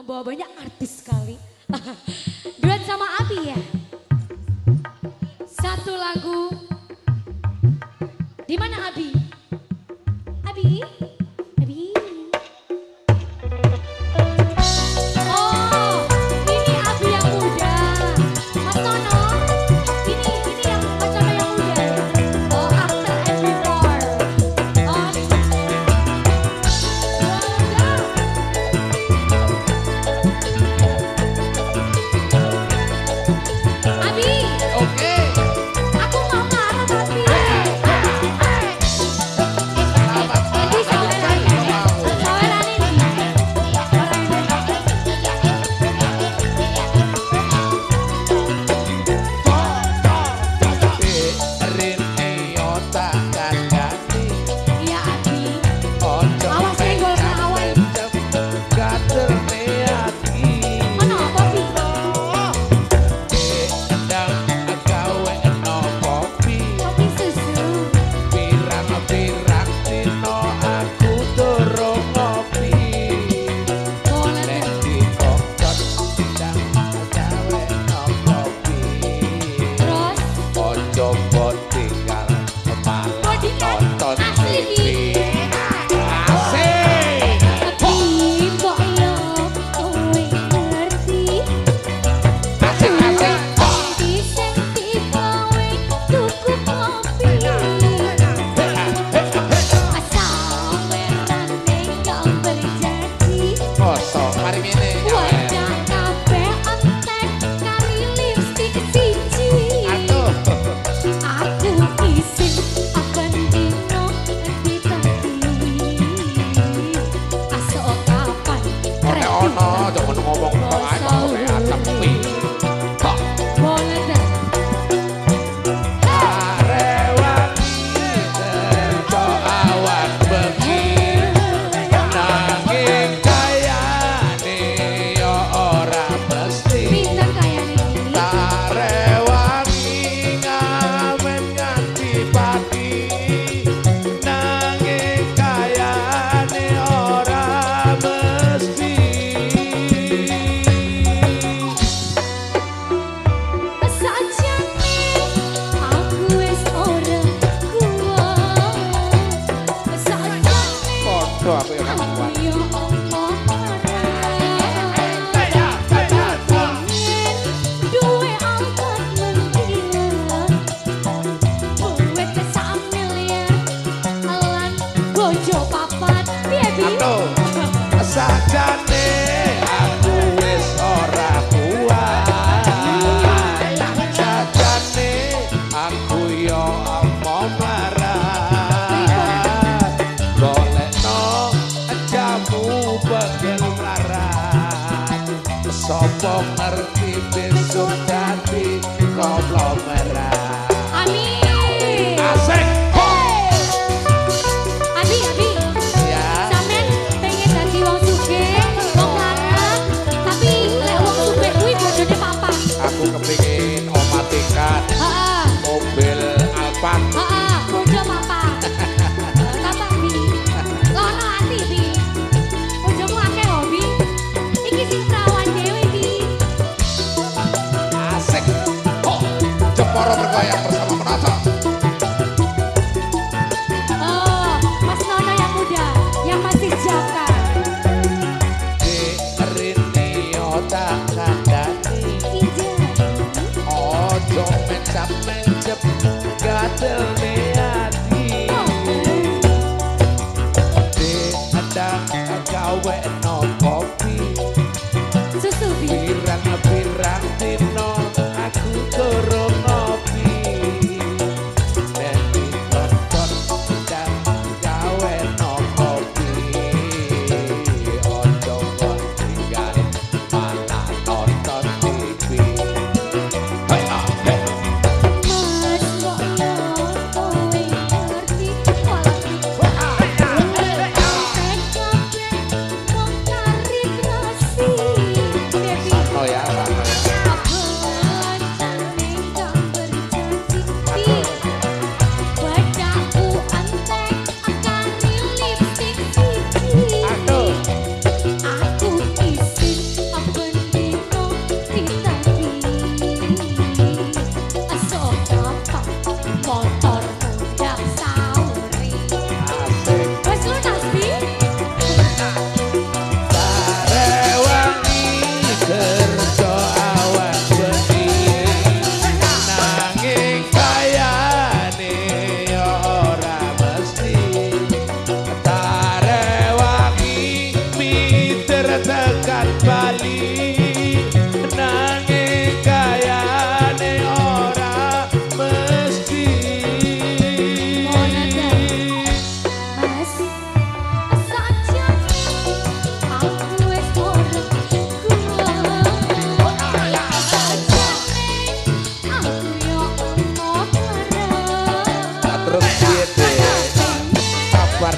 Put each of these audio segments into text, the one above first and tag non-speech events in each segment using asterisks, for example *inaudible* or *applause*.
membawa banyak artis sekali. *laughs* Duet sama Abi ya. Satu lagu. Di mana Abi? a Kau wek no kopi.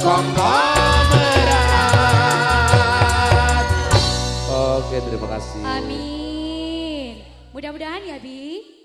konglomerat Oke terima kasih Amin. Mudah-mudahan ya Bi.